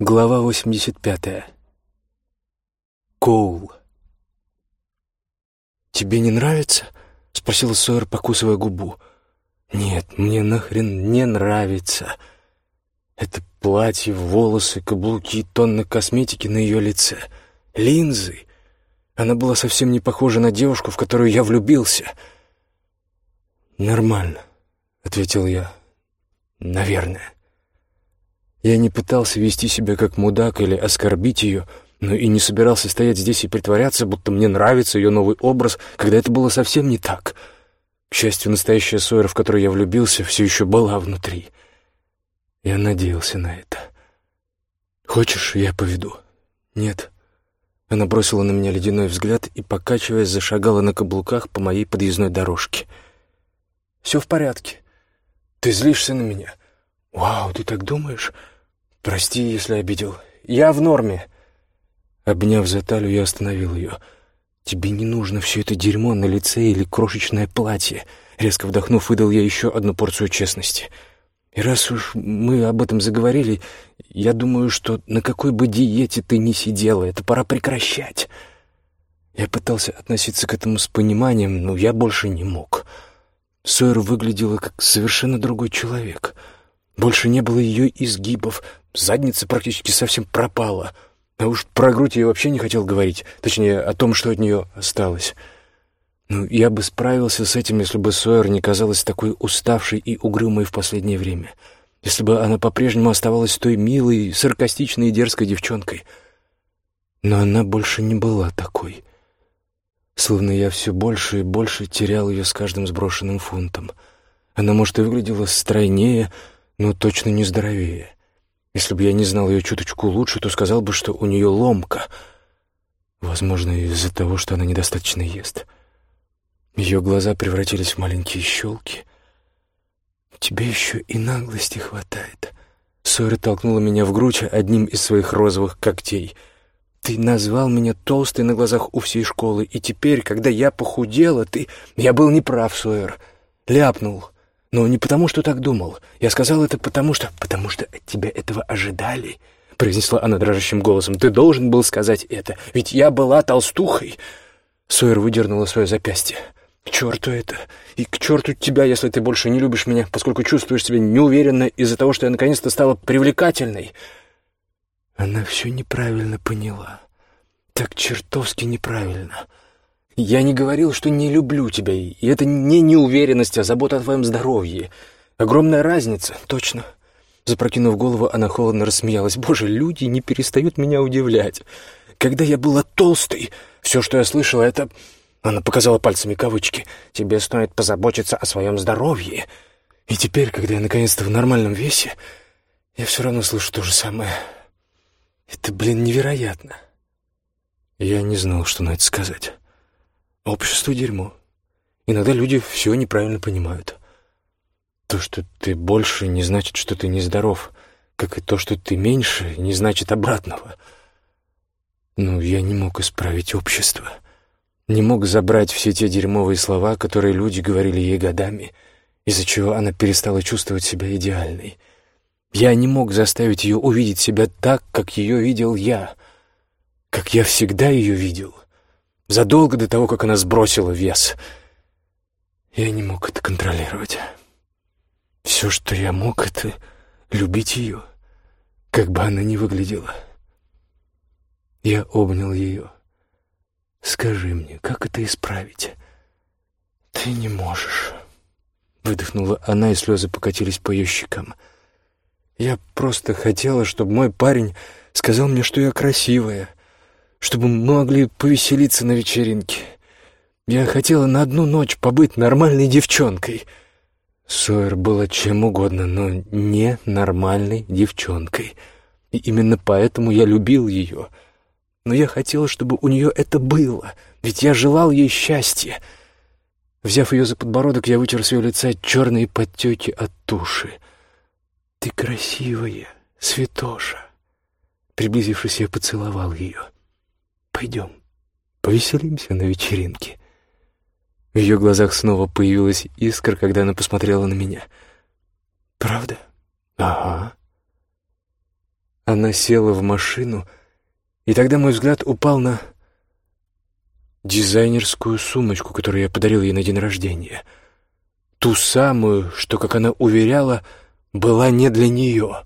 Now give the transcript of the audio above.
Глава 85. Коул. «Тебе не нравится?» — спросила Сойер, покусывая губу. «Нет, мне нахрен не нравится. Это платье, волосы, каблуки, тонны косметики на ее лице, линзы. Она была совсем не похожа на девушку, в которую я влюбился». «Нормально», — ответил я. «Наверное». Я не пытался вести себя как мудак или оскорбить ее, но и не собирался стоять здесь и притворяться, будто мне нравится ее новый образ, когда это было совсем не так. К счастью, настоящая Сойер, в которую я влюбился, все еще была внутри. Я надеялся на это. «Хочешь, я поведу?» «Нет». Она бросила на меня ледяной взгляд и, покачиваясь, зашагала на каблуках по моей подъездной дорожке. «Все в порядке. Ты злишься на меня?» «Вау, ты так думаешь? Прости, если обидел. Я в норме». Обняв за талию, я остановил ее. «Тебе не нужно все это дерьмо на лице или крошечное платье». Резко вдохнув, выдал я еще одну порцию честности. «И раз уж мы об этом заговорили, я думаю, что на какой бы диете ты ни сидела, это пора прекращать». Я пытался относиться к этому с пониманием, но я больше не мог. Сойер выглядела как совершенно другой человек — больше не было ее изгибов, задница практически совсем пропала. А уж про грудь я вообще не хотел говорить, точнее, о том, что от нее осталось. Ну, я бы справился с этим, если бы Сойер не казалась такой уставшей и угрюмой в последнее время. Если бы она по-прежнему оставалась той милой, саркастичной и дерзкой девчонкой. Но она больше не была такой. Словно я все больше и больше терял ее с каждым сброшенным фунтом. Она, может, и выглядела стройнее, но точно не здоровее. Если бы я не знал ее чуточку лучше, то сказал бы, что у нее ломка. Возможно, из-за того, что она недостаточно ест. Ее глаза превратились в маленькие щелки. «Тебе еще и наглости хватает». Сойра толкнула меня в грудь одним из своих розовых когтей. «Ты назвал меня толстой на глазах у всей школы, и теперь, когда я похудела, ты... Я был неправ, Сойер. Ляпнул. Но не потому, что так думал. Я сказал это потому, что... Потому что от тебя этого ожидали, — произнесла она дрожащим голосом. Ты должен был сказать это, ведь я была толстухой. Сойер выдернула свое запястье. К черту это. И к черту тебя, если ты больше не любишь меня, поскольку чувствуешь себя неуверенно из-за того, что я наконец-то стала привлекательной. Она все неправильно поняла. Так чертовски неправильно. Я не говорил, что не люблю тебя, и это не неуверенность, а забота о твоем здоровье. Огромная разница, точно. Запрокинув голову, она холодно рассмеялась. Боже, люди не перестают меня удивлять. Когда я была толстой, все, что я слышала, это... Она показала пальцами кавычки. «Тебе стоит позаботиться о своем здоровье». И теперь, когда я наконец-то в нормальном весе, я все равно слышу то же самое. Это, блин, невероятно. Я не знал, что на это сказать. Общество — дерьмо. Иногда люди все неправильно понимают. То, что ты больше, не значит, что ты нездоров, как и то, что ты меньше, не значит обратного. Но я не мог исправить общество. Не мог забрать все те дерьмовые слова, которые люди говорили ей годами, из-за чего она перестала чувствовать себя идеальной. Я не мог заставить ее увидеть себя так, как ее видел я, как я всегда ее видел — задолго до того, как она сбросила вес. Я не мог это контролировать. Все, что я мог, это любить ее, как бы она ни выглядела. Я обнял ее. «Скажи мне, как это исправить?» «Ты не можешь», — выдохнула она, и слезы покатились по ее щекам. «Я просто хотела, чтобы мой парень сказал мне, что я красивая, чтобы мы могли повеселиться на вечеринке. Я хотела на одну ночь побыть нормальной девчонкой. Сойер была чем угодно, но не нормальной девчонкой. И именно поэтому я любил ее. Но я хотел, чтобы у нее это было, ведь я желал ей счастья. Взяв ее за подбородок, я вытер с ее лица черные подтеки от туши. «Ты красивая, святоша!» Приблизившись, я поцеловал ее. Пойдем, повеселимся на вечеринке». В ее глазах снова появилась искра, когда она посмотрела на меня. «Правда?» «Ага». Она села в машину, и тогда мой взгляд упал на дизайнерскую сумочку, которую я подарил ей на день рождения. Ту самую, что, как она уверяла, была не для нее.